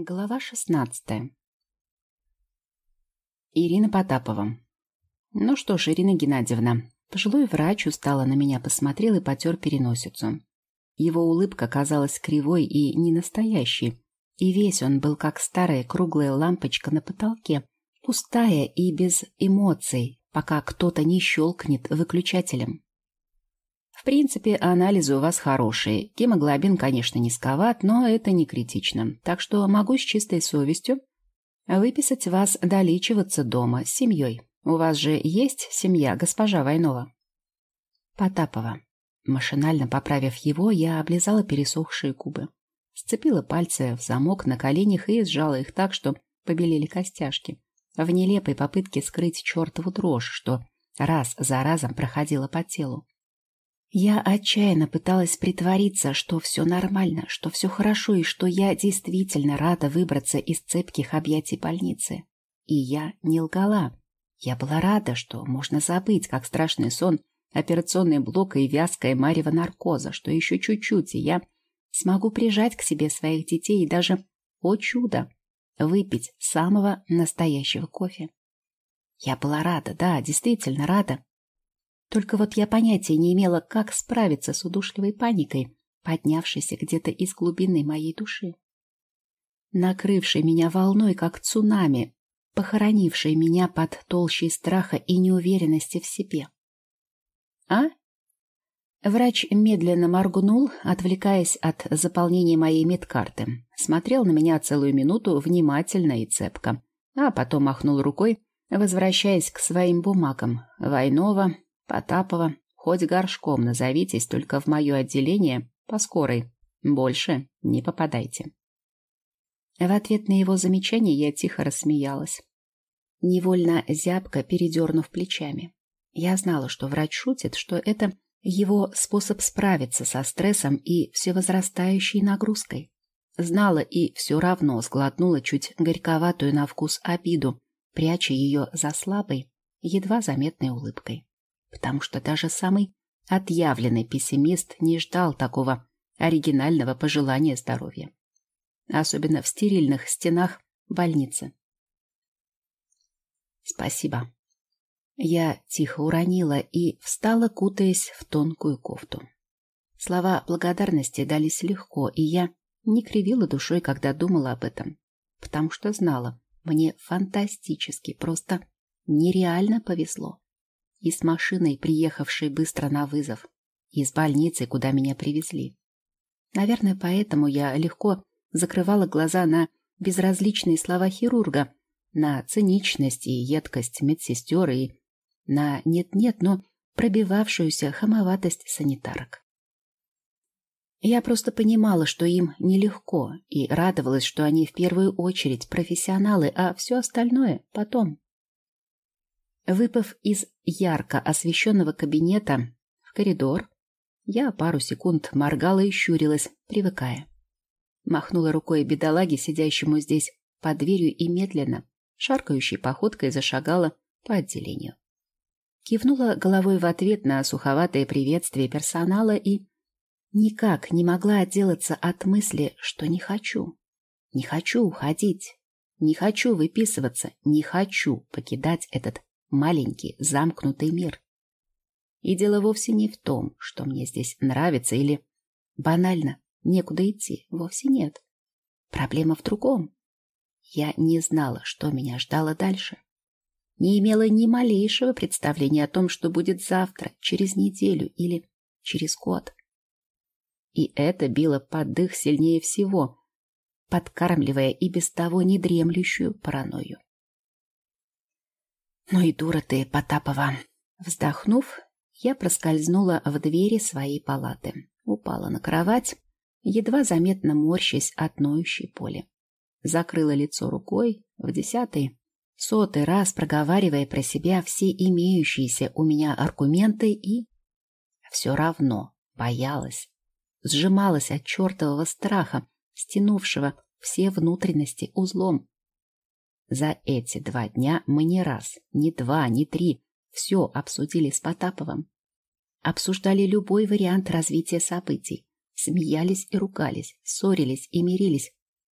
Глава шестнадцатая. Ирина Потапова. Ну что ж, Ирина Геннадьевна, пожилой врач устало на меня посмотрел и потер переносицу. Его улыбка казалась кривой и ненастоящей, и весь он был как старая круглая лампочка на потолке, пустая и без эмоций, пока кто-то не щелкнет выключателем. В принципе, анализы у вас хорошие. Гемоглобин, конечно, низковат, но это не критично. Так что могу с чистой совестью выписать вас долечиваться дома с семьей. У вас же есть семья, госпожа Войнова? Потапова. Машинально поправив его, я облизала пересохшие губы. Сцепила пальцы в замок на коленях и сжала их так, что побелели костяшки. В нелепой попытке скрыть чертову дрожь, что раз за разом проходила по телу. Я отчаянно пыталась притвориться, что все нормально, что все хорошо и что я действительно рада выбраться из цепких объятий больницы. И я не лгала. Я была рада, что можно забыть, как страшный сон, операционный блок и вязкая марево наркоза, что еще чуть-чуть, и я смогу прижать к себе своих детей и даже, о чудо, выпить самого настоящего кофе. Я была рада, да, действительно рада. Только вот я понятия не имела, как справиться с удушливой паникой, поднявшейся где-то из глубины моей души. Накрывшей меня волной, как цунами, похоронившей меня под толщей страха и неуверенности в себе. «А?» Врач медленно моргнул, отвлекаясь от заполнения моей медкарты. Смотрел на меня целую минуту внимательно и цепко, а потом махнул рукой, возвращаясь к своим бумагам. Войнова, Потапова, хоть горшком назовитесь, только в мое отделение по скорой. Больше не попадайте. В ответ на его замечание я тихо рассмеялась, невольно зябко передернув плечами. Я знала, что врач шутит, что это его способ справиться со стрессом и всевозрастающей нагрузкой. Знала и все равно сглотнула чуть горьковатую на вкус обиду, пряча ее за слабой, едва заметной улыбкой потому что даже самый отъявленный пессимист не ждал такого оригинального пожелания здоровья. Особенно в стерильных стенах больницы. Спасибо. Я тихо уронила и встала, кутаясь в тонкую кофту. Слова благодарности дались легко, и я не кривила душой, когда думала об этом, потому что знала, мне фантастически, просто нереально повезло и с машиной, приехавшей быстро на вызов, и с больницей, куда меня привезли. Наверное, поэтому я легко закрывала глаза на безразличные слова хирурга, на циничность и едкость медсестер и на нет-нет, но пробивавшуюся хамоватость санитарок. Я просто понимала, что им нелегко, и радовалась, что они в первую очередь профессионалы, а все остальное потом. Выпав из ярко освещенного кабинета в коридор, я пару секунд моргала и щурилась, привыкая. Махнула рукой бедолаге, сидящему здесь под дверью, и медленно, шаркающей походкой зашагала по отделению. Кивнула головой в ответ на суховатое приветствие персонала и никак не могла отделаться от мысли, что не хочу. Не хочу уходить. Не хочу выписываться. Не хочу покидать этот маленький замкнутый мир. И дело вовсе не в том, что мне здесь нравится или банально некуда идти, вовсе нет. Проблема в другом. Я не знала, что меня ждало дальше. Не имела ни малейшего представления о том, что будет завтра, через неделю или через год. И это било под дых сильнее всего, подкармливая и без того недремлющую паранойю. «Ну и дура ты, Потапова!» Вздохнув, я проскользнула в двери своей палаты, упала на кровать, едва заметно морщась от ноющей боли. Закрыла лицо рукой, в десятый, сотый раз проговаривая про себя все имеющиеся у меня аргументы и... Все равно боялась, сжималась от чертового страха, стянувшего все внутренности узлом. За эти два дня мы не раз, не два, не три все обсудили с Потаповым. Обсуждали любой вариант развития событий. Смеялись и ругались, ссорились и мирились.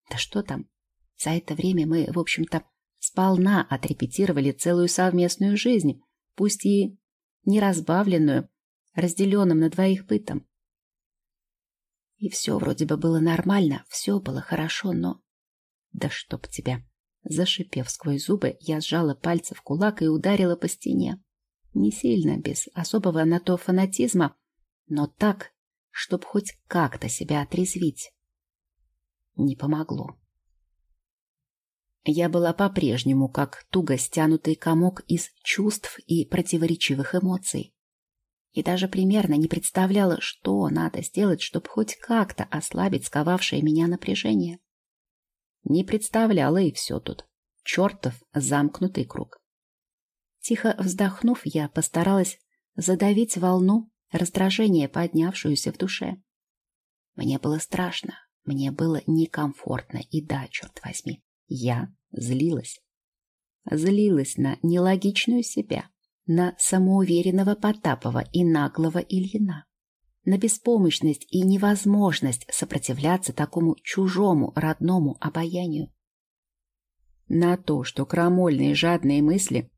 Да что там? За это время мы, в общем-то, сполна отрепетировали целую совместную жизнь, пусть и не разбавленную, разделенным на двоих бытом. И все вроде бы было нормально, все было хорошо, но... Да чтоб тебя! Зашипев сквозь зубы, я сжала пальцы в кулак и ударила по стене. Не сильно, без особого на то фанатизма, но так, чтоб хоть как-то себя отрезвить. Не помогло. Я была по-прежнему как туго стянутый комок из чувств и противоречивых эмоций. И даже примерно не представляла, что надо сделать, чтобы хоть как-то ослабить сковавшее меня напряжение. Не представляла и все тут. Чертов замкнутый круг. Тихо вздохнув, я постаралась задавить волну раздражения, поднявшуюся в душе. Мне было страшно, мне было некомфортно, и да, черт возьми, я злилась. Злилась на нелогичную себя, на самоуверенного Потапова и наглого Ильина, на беспомощность и невозможность сопротивляться такому чужому родному обаянию. На то, что крамольные жадные мысли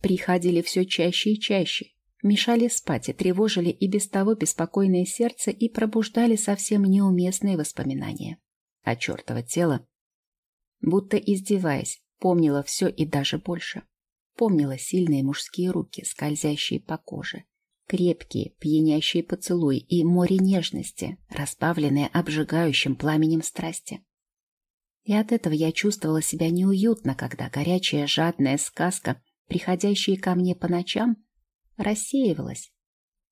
приходили все чаще и чаще, мешали спать и тревожили и без того беспокойное сердце и пробуждали совсем неуместные воспоминания. А чертово тело будто издеваясь, помнила все и даже больше. Помнила сильные мужские руки, скользящие по коже, крепкие, пьянящие поцелуи и море нежности, разбавленные обжигающим пламенем страсти. И от этого я чувствовала себя неуютно, когда горячая жадная сказка, приходящая ко мне по ночам, рассеивалась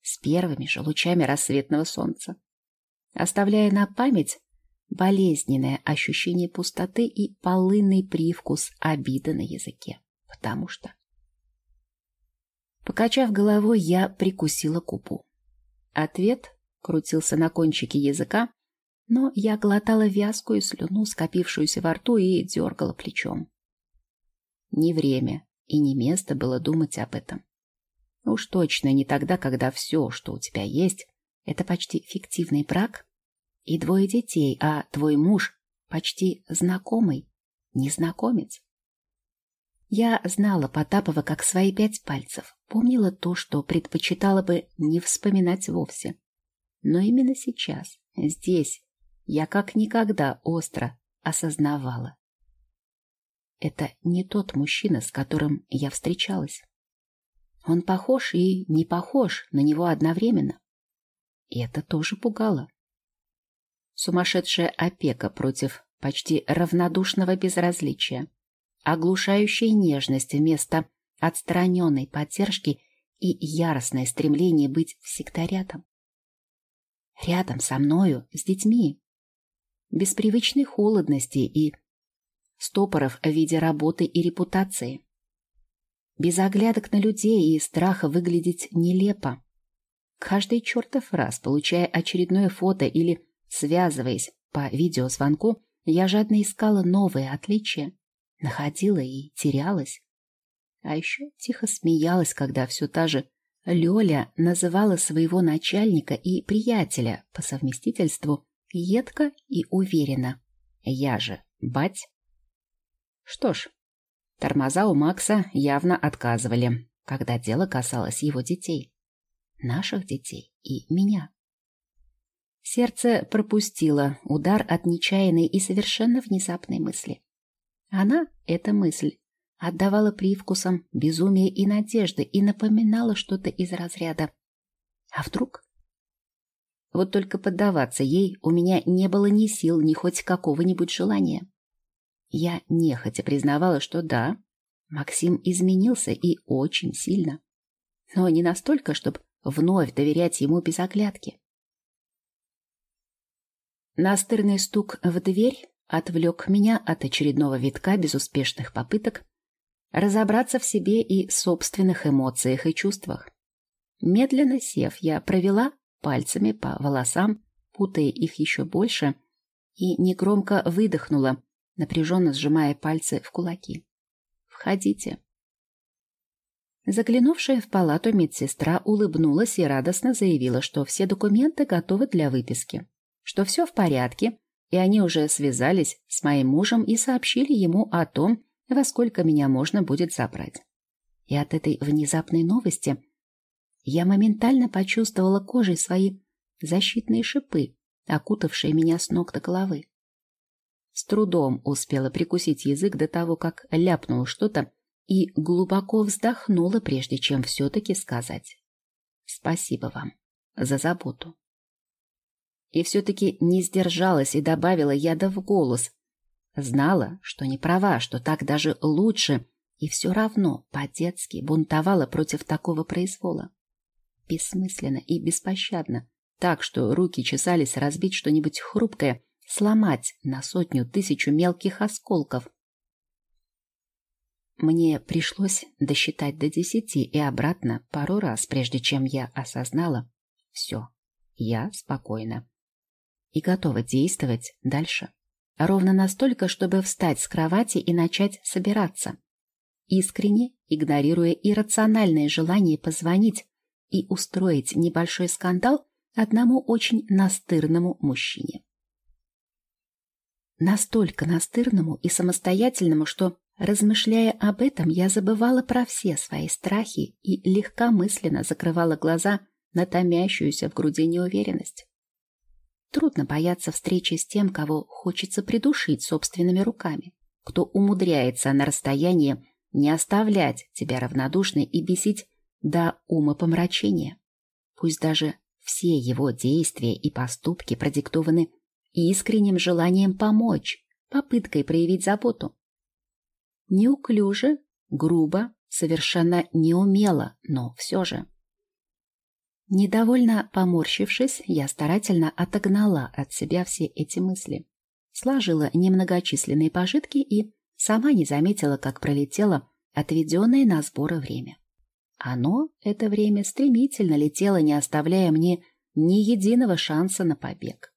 с первыми же лучами рассветного солнца, оставляя на память болезненное ощущение пустоты и полынный привкус обиды на языке. Потому что... Покачав головой, я прикусила купу. Ответ крутился на кончике языка, но я глотала вязкую слюну, скопившуюся во рту, и дергала плечом. Не время и не место было думать об этом. Уж точно не тогда, когда все, что у тебя есть, это почти фиктивный брак и двое детей, а твой муж почти знакомый, незнакомец. Я знала Потапова как свои пять пальцев, помнила то, что предпочитала бы не вспоминать вовсе. Но именно сейчас, здесь, я как никогда остро осознавала. Это не тот мужчина, с которым я встречалась. Он похож и не похож на него одновременно. И это тоже пугало сумасшедшая опека против почти равнодушного безразличия, оглушающая нежность вместо отстраненной поддержки и яростное стремление быть всегда рядом. Рядом со мною, с детьми. Без привычной холодности и стопоров в виде работы и репутации. Без оглядок на людей и страха выглядеть нелепо. Каждый чертов раз, получая очередное фото или Связываясь по видеозвонку, я жадно искала новые отличия, находила и терялась. А еще тихо смеялась, когда все та же Лёля называла своего начальника и приятеля по совместительству едко и уверенно. Я же бать. Что ж, тормоза у Макса явно отказывали, когда дело касалось его детей. Наших детей и меня. Сердце пропустило удар от нечаянной и совершенно внезапной мысли. Она, эта мысль, отдавала привкусом безумия и надежды и напоминала что-то из разряда. А вдруг? Вот только поддаваться ей у меня не было ни сил, ни хоть какого-нибудь желания. Я нехотя признавала, что да, Максим изменился и очень сильно. Но не настолько, чтобы вновь доверять ему без оглядки. Настырный стук в дверь отвлек меня от очередного витка безуспешных попыток разобраться в себе и собственных эмоциях и чувствах. Медленно сев, я провела пальцами по волосам, путая их еще больше, и негромко выдохнула, напряженно сжимая пальцы в кулаки. «Входите». Заглянувшая в палату медсестра улыбнулась и радостно заявила, что все документы готовы для выписки что все в порядке, и они уже связались с моим мужем и сообщили ему о том, во сколько меня можно будет забрать. И от этой внезапной новости я моментально почувствовала кожей свои защитные шипы, окутавшие меня с ног до головы. С трудом успела прикусить язык до того, как ляпнула что-то и глубоко вздохнула, прежде чем все-таки сказать «Спасибо вам за заботу». И все-таки не сдержалась и добавила яда в голос. Знала, что не права, что так даже лучше, и все равно по-детски бунтовала против такого произвола. Бессмысленно и беспощадно, так что руки чесались разбить что-нибудь хрупкое, сломать на сотню-тысячу мелких осколков. Мне пришлось досчитать до десяти и обратно пару раз, прежде чем я осознала — все, я спокойна и готова действовать дальше. Ровно настолько, чтобы встать с кровати и начать собираться. Искренне, игнорируя иррациональное желание позвонить и устроить небольшой скандал одному очень настырному мужчине настолько настырному и самостоятельному, что, размышляя об этом, я забывала про все свои страхи и легкомысленно закрывала глаза на томящуюся в груди неуверенность. Трудно бояться встречи с тем, кого хочется придушить собственными руками, кто умудряется на расстоянии не оставлять тебя равнодушной и бесить до ума помрачения. Пусть даже все его действия и поступки продиктованы искренним желанием помочь, попыткой проявить заботу. Неуклюже, грубо, совершенно неумело, но все же. Недовольно поморщившись, я старательно отогнала от себя все эти мысли. Сложила немногочисленные пожитки и сама не заметила, как пролетело отведенное на сборы время. Оно, это время, стремительно летело, не оставляя мне ни единого шанса на побег.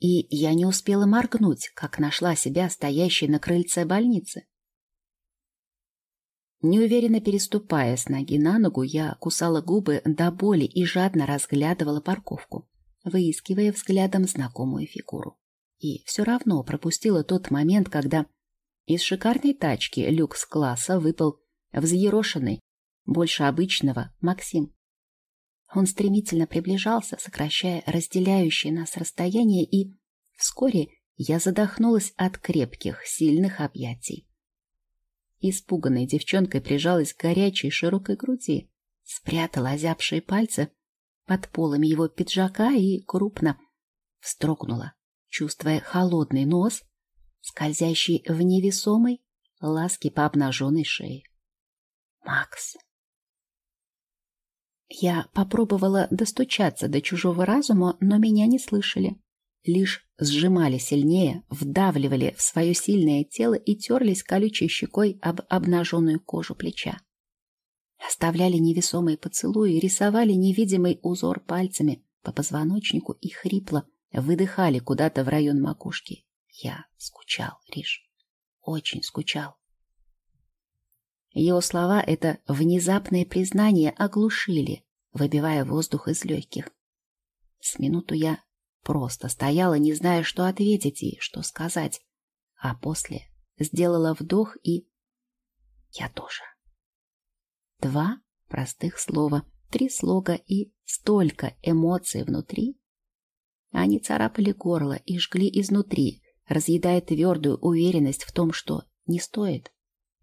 И я не успела моргнуть, как нашла себя стоящей на крыльце больницы. Неуверенно переступая с ноги на ногу, я кусала губы до боли и жадно разглядывала парковку, выискивая взглядом знакомую фигуру. И все равно пропустила тот момент, когда из шикарной тачки люкс-класса выпал взъерошенный, больше обычного, Максим. Он стремительно приближался, сокращая разделяющее нас расстояние, и вскоре я задохнулась от крепких, сильных объятий. Испуганной девчонкой прижалась к горячей широкой груди, спрятала озябшие пальцы под полами его пиджака и крупно встрогнула, чувствуя холодный нос, скользящий в невесомой ласки по обнаженной шее. «Макс!» Я попробовала достучаться до чужого разума, но меня не слышали. Лишь сжимали сильнее, вдавливали в свое сильное тело и терлись колючей щекой об обнаженную кожу плеча. Оставляли невесомые поцелуи, рисовали невидимый узор пальцами по позвоночнику и хрипло выдыхали куда-то в район макушки. Я скучал, Риш, очень скучал. Его слова это внезапное признание оглушили, выбивая воздух из легких. С минуту я просто стояла, не зная, что ответить и что сказать, а после сделала вдох и... Я тоже. Два простых слова, три слога и столько эмоций внутри. Они царапали горло и жгли изнутри, разъедая твердую уверенность в том, что не стоит.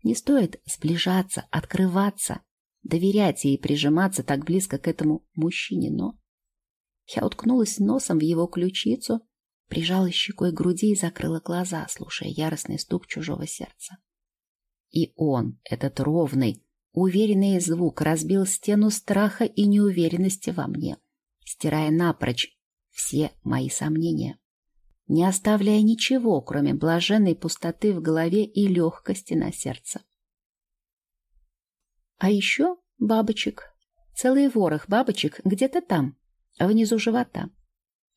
Не стоит сближаться, открываться, доверять и прижиматься так близко к этому мужчине, но... Я уткнулась носом в его ключицу, прижала щекой к груди и закрыла глаза, слушая яростный стук чужого сердца. И он, этот ровный, уверенный звук, разбил стену страха и неуверенности во мне, стирая напрочь все мои сомнения не оставляя ничего, кроме блаженной пустоты в голове и легкости на сердце. А еще бабочек. Целый ворох бабочек где-то там, внизу живота.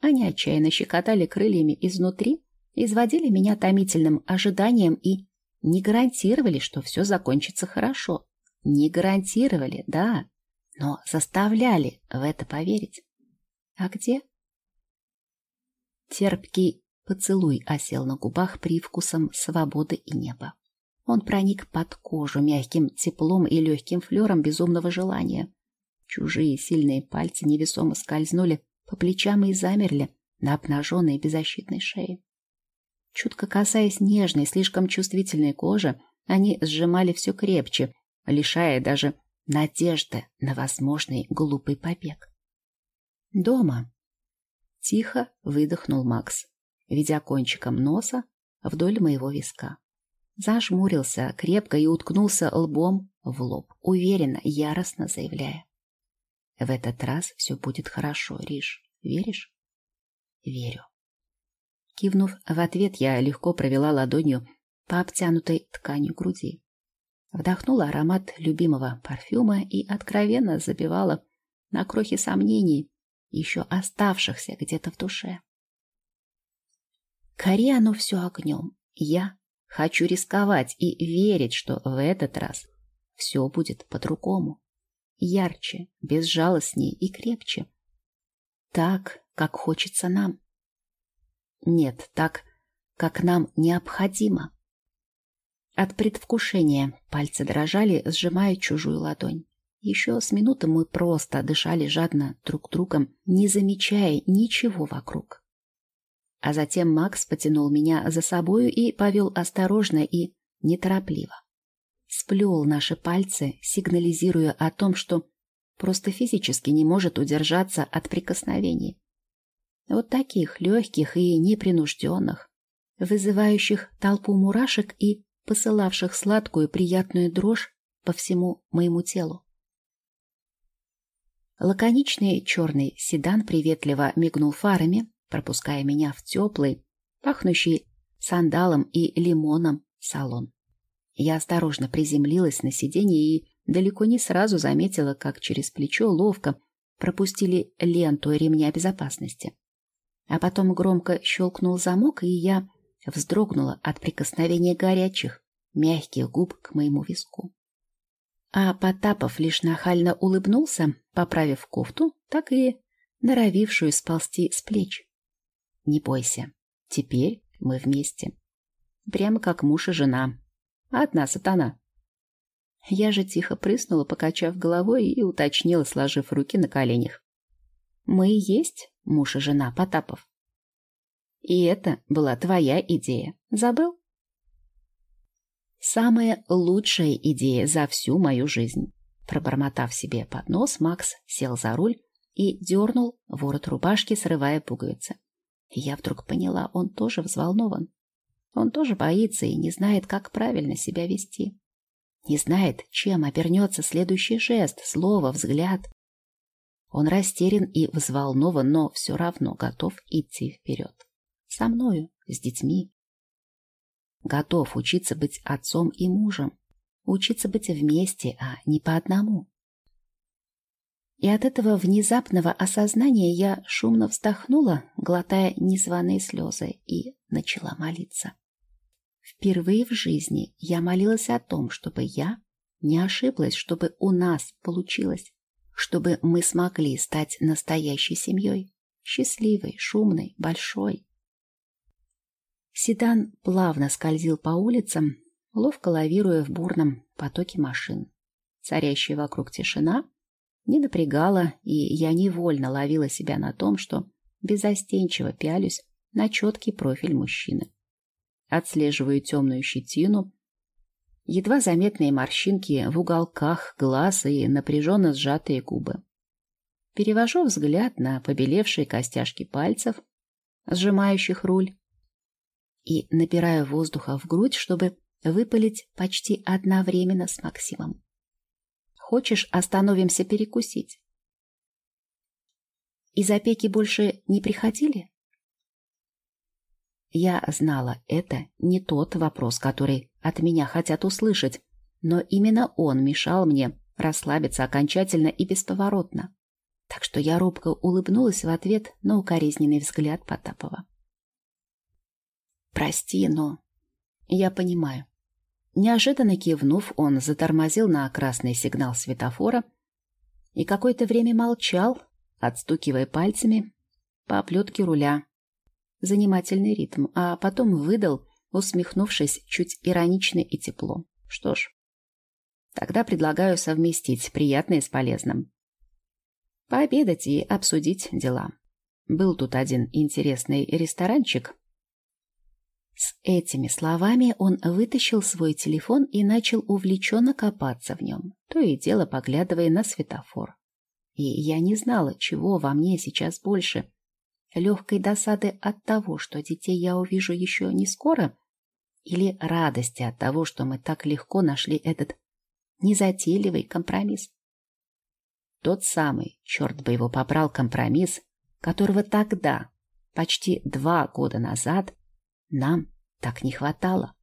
Они отчаянно щекотали крыльями изнутри, изводили меня томительным ожиданием и не гарантировали, что все закончится хорошо. Не гарантировали, да, но заставляли в это поверить. А где? Терпкий Поцелуй осел на губах привкусом свободы и неба. Он проник под кожу мягким теплом и легким флером безумного желания. Чужие сильные пальцы невесомо скользнули по плечам и замерли на обнаженной беззащитной шее. Чутко касаясь нежной, слишком чувствительной кожи, они сжимали все крепче, лишая даже надежды на возможный глупый побег. «Дома!» — тихо выдохнул Макс, ведя кончиком носа вдоль моего виска. Зажмурился крепко и уткнулся лбом в лоб, уверенно, яростно заявляя. «В этот раз все будет хорошо, Риш. Веришь?» «Верю». Кивнув в ответ, я легко провела ладонью по обтянутой тканью груди. Вдохнула аромат любимого парфюма и откровенно забивала на крохи сомнений, еще оставшихся где-то в душе. Кори оно все огнем. Я хочу рисковать и верить, что в этот раз все будет по-другому. Ярче, безжалостнее и крепче. Так, как хочется нам. Нет, так, как нам необходимо. От предвкушения пальцы дрожали, сжимая чужую ладонь. Еще с минуты мы просто дышали жадно друг другом, не замечая ничего вокруг. А затем Макс потянул меня за собою и повел осторожно и неторопливо. Сплел наши пальцы, сигнализируя о том, что просто физически не может удержаться от прикосновений. Вот таких легких и непринужденных, вызывающих толпу мурашек и посылавших сладкую приятную дрожь по всему моему телу. Лаконичный черный седан приветливо мигнул фарами, пропуская меня в теплый, пахнущий сандалом и лимоном салон. Я осторожно приземлилась на сиденье и далеко не сразу заметила, как через плечо ловко пропустили ленту ремня безопасности. А потом громко щелкнул замок, и я вздрогнула от прикосновения горячих, мягких губ к моему виску. А Потапов лишь нахально улыбнулся, поправив кофту, так и норовившую сползти с плеч. «Не бойся, теперь мы вместе. Прямо как муж и жена. Одна сатана». Я же тихо прыснула, покачав головой и уточнила, сложив руки на коленях. «Мы и есть муж и жена Потапов. И это была твоя идея. Забыл? Самая лучшая идея за всю мою жизнь. Пробормотав себе под нос, Макс сел за руль и дернул ворот рубашки, срывая пуговицы. И я вдруг поняла, он тоже взволнован. Он тоже боится и не знает, как правильно себя вести. Не знает, чем обернется следующий жест, слово, взгляд. Он растерян и взволнован, но все равно готов идти вперед. Со мною, с детьми. Готов учиться быть отцом и мужем, учиться быть вместе, а не по одному. И от этого внезапного осознания я шумно вздохнула, глотая незваные слезы, и начала молиться. Впервые в жизни я молилась о том, чтобы я не ошиблась, чтобы у нас получилось чтобы мы смогли стать настоящей семьей, счастливой, шумной, большой. Седан плавно скользил по улицам, ловко лавируя в бурном потоке машин. Царящая вокруг тишина не напрягала, и я невольно ловила себя на том, что безостенчиво пялюсь на четкий профиль мужчины. Отслеживаю темную щетину, едва заметные морщинки в уголках глаз и напряженно сжатые губы. Перевожу взгляд на побелевшие костяшки пальцев, сжимающих руль, и набираю воздуха в грудь, чтобы выпалить почти одновременно с Максимом. «Хочешь, остановимся перекусить?» «Из опеки больше не приходили?» Я знала, это не тот вопрос, который от меня хотят услышать, но именно он мешал мне расслабиться окончательно и бесповоротно. Так что я робко улыбнулась в ответ на укоризненный взгляд Потапова. «Прости, но...» «Я понимаю». Неожиданно кивнув, он затормозил на красный сигнал светофора и какое-то время молчал, отстукивая пальцами по оплетке руля занимательный ритм, а потом выдал, усмехнувшись чуть иронично и тепло. Что ж, тогда предлагаю совместить приятное с полезным. Пообедать и обсудить дела. Был тут один интересный ресторанчик. С этими словами он вытащил свой телефон и начал увлеченно копаться в нем, то и дело поглядывая на светофор. И я не знала, чего во мне сейчас больше. Легкой досады от того, что детей я увижу еще не скоро, или радости от того, что мы так легко нашли этот незатейливый компромисс. Тот самый, черт бы его побрал, компромисс, которого тогда, почти два года назад, нам так не хватало.